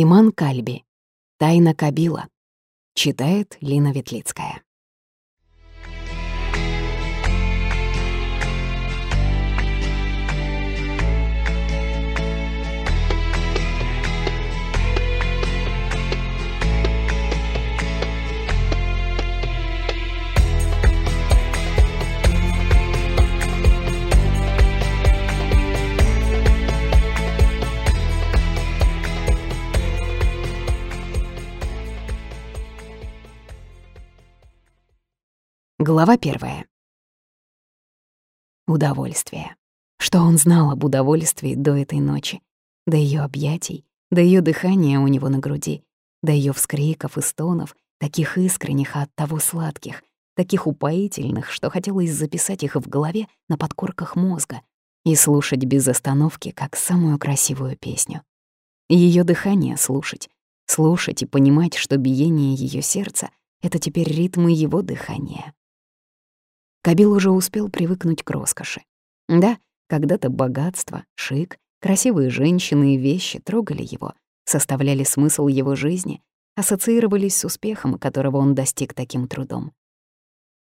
Иман Кальби. Тайна Кабила. Читает Лина Ветлицкая. Глава первая. Удовольствие. Что он знал об удовольствии до этой ночи, до ее объятий, до ее дыхания у него на груди, до ее вскриков и стонов, таких искренних, а оттого сладких, таких упоительных, что хотелось записать их в голове на подкорках мозга и слушать без остановки, как самую красивую песню. Ее дыхание слушать, слушать и понимать, что биение ее сердца — это теперь ритмы его дыхания. Кабил уже успел привыкнуть к роскоши. Да, когда-то богатство, шик, красивые женщины и вещи трогали его, составляли смысл его жизни, ассоциировались с успехом, которого он достиг таким трудом.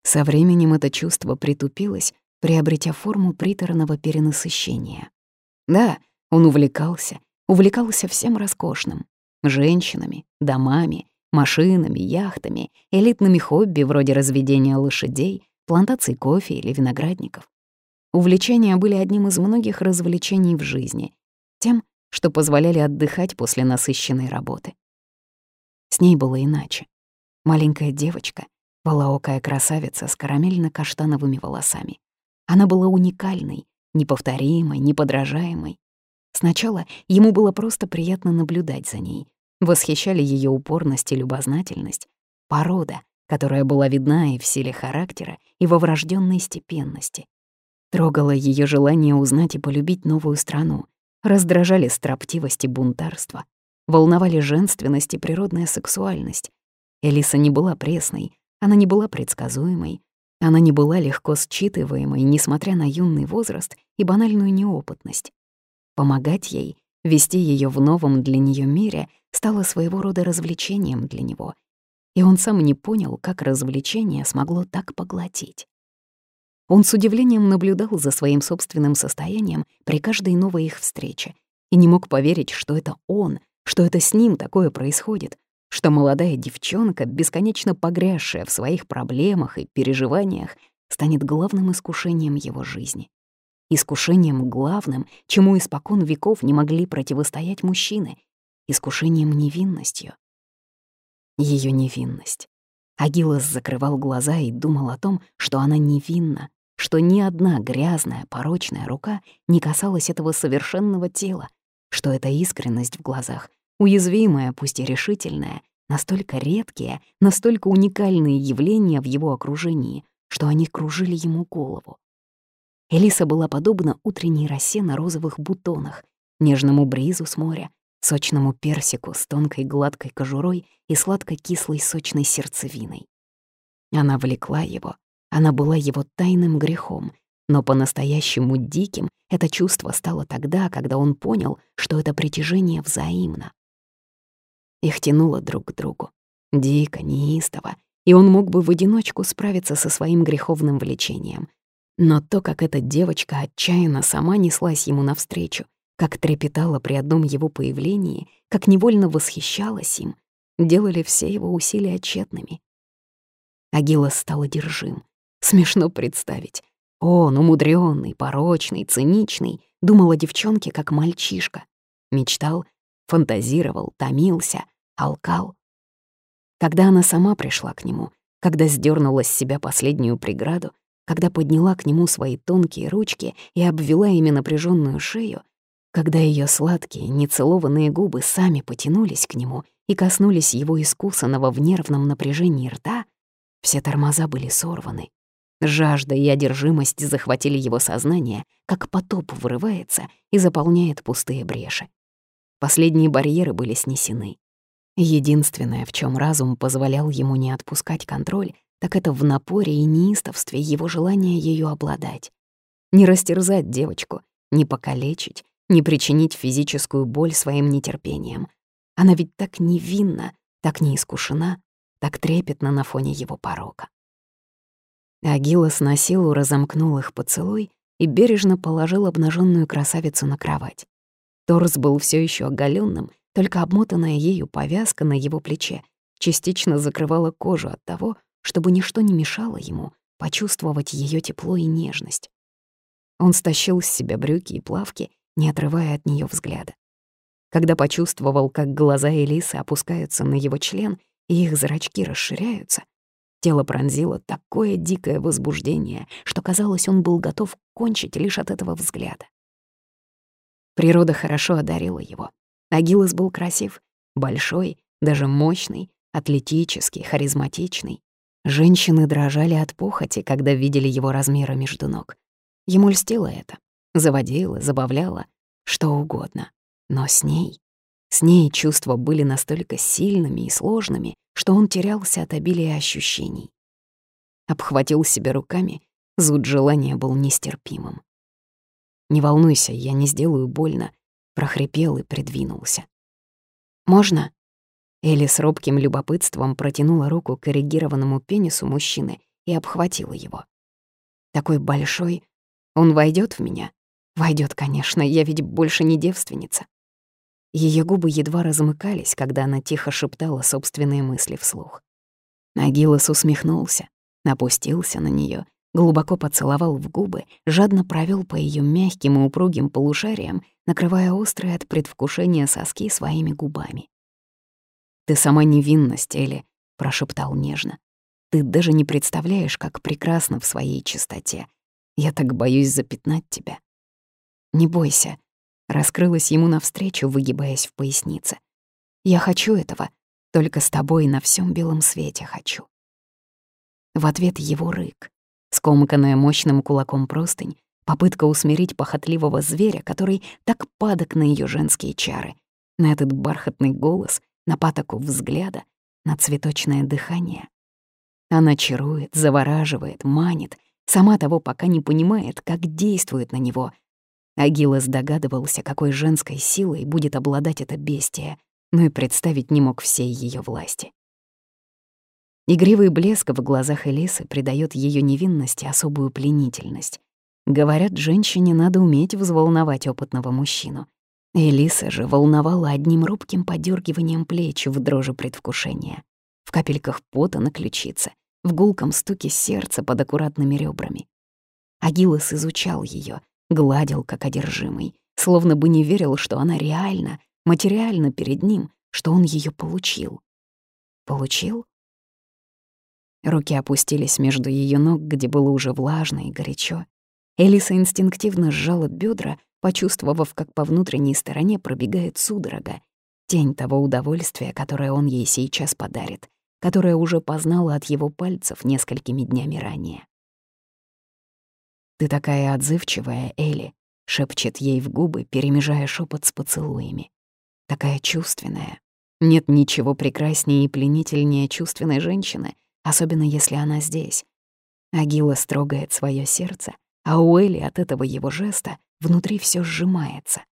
Со временем это чувство притупилось, приобретя форму приторного перенасыщения. Да, он увлекался, увлекался всем роскошным — женщинами, домами, машинами, яхтами, элитными хобби вроде разведения лошадей, плантаций кофе или виноградников. Увлечения были одним из многих развлечений в жизни, тем, что позволяли отдыхать после насыщенной работы. С ней было иначе. Маленькая девочка, волоокая красавица с карамельно-каштановыми волосами. Она была уникальной, неповторимой, неподражаемой. Сначала ему было просто приятно наблюдать за ней. Восхищали ее упорность и любознательность. Порода, которая была видна и в силе характера, и во врожденной степенности. Трогало ее желание узнать и полюбить новую страну, раздражали строптивость и бунтарство, волновали женственность и природная сексуальность. Элиса не была пресной, она не была предсказуемой, она не была легко считываемой, несмотря на юный возраст и банальную неопытность. Помогать ей, вести ее в новом для нее мире стало своего рода развлечением для него — и он сам не понял, как развлечение смогло так поглотить. Он с удивлением наблюдал за своим собственным состоянием при каждой новой их встрече и не мог поверить, что это он, что это с ним такое происходит, что молодая девчонка, бесконечно погрязшая в своих проблемах и переживаниях, станет главным искушением его жизни. Искушением главным, чему испокон веков не могли противостоять мужчины, искушением невинностью ее невинность. Агилос закрывал глаза и думал о том, что она невинна, что ни одна грязная, порочная рука не касалась этого совершенного тела, что эта искренность в глазах, уязвимая, пусть и решительная, настолько редкие, настолько уникальные явления в его окружении, что они кружили ему голову. Элиса была подобна утренней росе на розовых бутонах, нежному бризу с моря, сочному персику с тонкой гладкой кожурой и сладко-кислой сочной сердцевиной. Она влекла его, она была его тайным грехом, но по-настоящему диким это чувство стало тогда, когда он понял, что это притяжение взаимно. Их тянуло друг к другу, дико, неистово, и он мог бы в одиночку справиться со своим греховным влечением. Но то, как эта девочка отчаянно сама неслась ему навстречу, как трепетала при одном его появлении, как невольно восхищалась им, делали все его усилия тщетными. Агилос стал одержим. Смешно представить. Он, умудренный, порочный, циничный, думал о девчонке как мальчишка. Мечтал, фантазировал, томился, алкал. Когда она сама пришла к нему, когда сдернула с себя последнюю преграду, когда подняла к нему свои тонкие ручки и обвела ими напряженную шею, когда ее сладкие, нецелованные губы сами потянулись к нему и коснулись его искусанного в нервном напряжении рта, все тормоза были сорваны. Жажда и одержимость захватили его сознание, как потоп вырывается и заполняет пустые бреши. Последние барьеры были снесены. Единственное, в чем разум позволял ему не отпускать контроль, так это в напоре и неистовстве его желания ее обладать. Не растерзать девочку, не покалечить, не причинить физическую боль своим нетерпением, Она ведь так невинна, так неискушена, так трепетна на фоне его порока. Агилос на силу разомкнул их поцелуй и бережно положил обнаженную красавицу на кровать. Торс был все еще оголенным, только обмотанная ею повязка на его плече частично закрывала кожу от того, чтобы ничто не мешало ему почувствовать ее тепло и нежность. Он стащил с себя брюки и плавки, не отрывая от нее взгляда. Когда почувствовал, как глаза Элисы опускаются на его член и их зрачки расширяются, тело пронзило такое дикое возбуждение, что казалось, он был готов кончить лишь от этого взгляда. Природа хорошо одарила его. Агилос был красив, большой, даже мощный, атлетический, харизматичный. Женщины дрожали от похоти, когда видели его размеры между ног. Ему льстило это, заводило, забавляло, что угодно. Но с ней, с ней чувства были настолько сильными и сложными, что он терялся от обилия ощущений. Обхватил себя руками, зуд желания был нестерпимым. «Не волнуйся, я не сделаю больно», — прохрипел и придвинулся. «Можно?» Элли с робким любопытством протянула руку к эрегированному пенису мужчины и обхватила его. «Такой большой. Он войдет в меня?» Войдет, конечно, я ведь больше не девственница». Ее губы едва размыкались, когда она тихо шептала собственные мысли вслух. Нагилос усмехнулся, опустился на нее, глубоко поцеловал в губы, жадно провел по ее мягким и упругим полушариям, накрывая острые от предвкушения соски своими губами. «Ты сама невинность, Элли», — прошептал нежно. «Ты даже не представляешь, как прекрасно в своей чистоте. Я так боюсь запятнать тебя». «Не бойся», — раскрылась ему навстречу, выгибаясь в пояснице. «Я хочу этого, только с тобой на всем белом свете хочу». В ответ его рык, скомканная мощным кулаком простынь, попытка усмирить похотливого зверя, который так падок на ее женские чары, на этот бархатный голос, на патоку взгляда, на цветочное дыхание. Она чарует, завораживает, манит, сама того пока не понимает, как действует на него. Агилос догадывался, какой женской силой будет обладать это бестия, но и представить не мог всей ее власти. Игривый блеск в глазах Элисы придает ее невинности особую пленительность. Говорят, женщине надо уметь взволновать опытного мужчину — Элиса же волновала одним робким подергиванием плеч в дрожи предвкушения, в капельках пота на ключице, в гулком стуке сердца под аккуратными ребрами. Агилос изучал ее, гладил как одержимый, словно бы не верил, что она реально, материально перед ним, что он ее получил. Получил? Руки опустились между ее ног, где было уже влажно и горячо. Элиса инстинктивно сжала бедра почувствовав, как по внутренней стороне пробегает судорога, тень того удовольствия, которое он ей сейчас подарит, которое уже познала от его пальцев несколькими днями ранее. «Ты такая отзывчивая, Элли», — шепчет ей в губы, перемежая шепот с поцелуями. «Такая чувственная. Нет ничего прекраснее и пленительнее чувственной женщины, особенно если она здесь». Агила строгает свое сердце, а у Элли от этого его жеста Внутри все сжимается.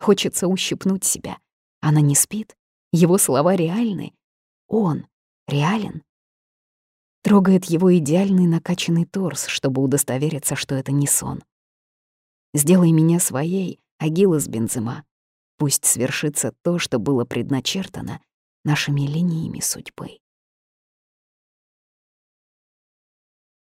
Хочется ущипнуть себя. Она не спит. Его слова реальны. Он реален. Трогает его идеальный накачанный торс, чтобы удостовериться, что это не сон. «Сделай меня своей, Агилас Бензема. Пусть свершится то, что было предначертано нашими линиями судьбы».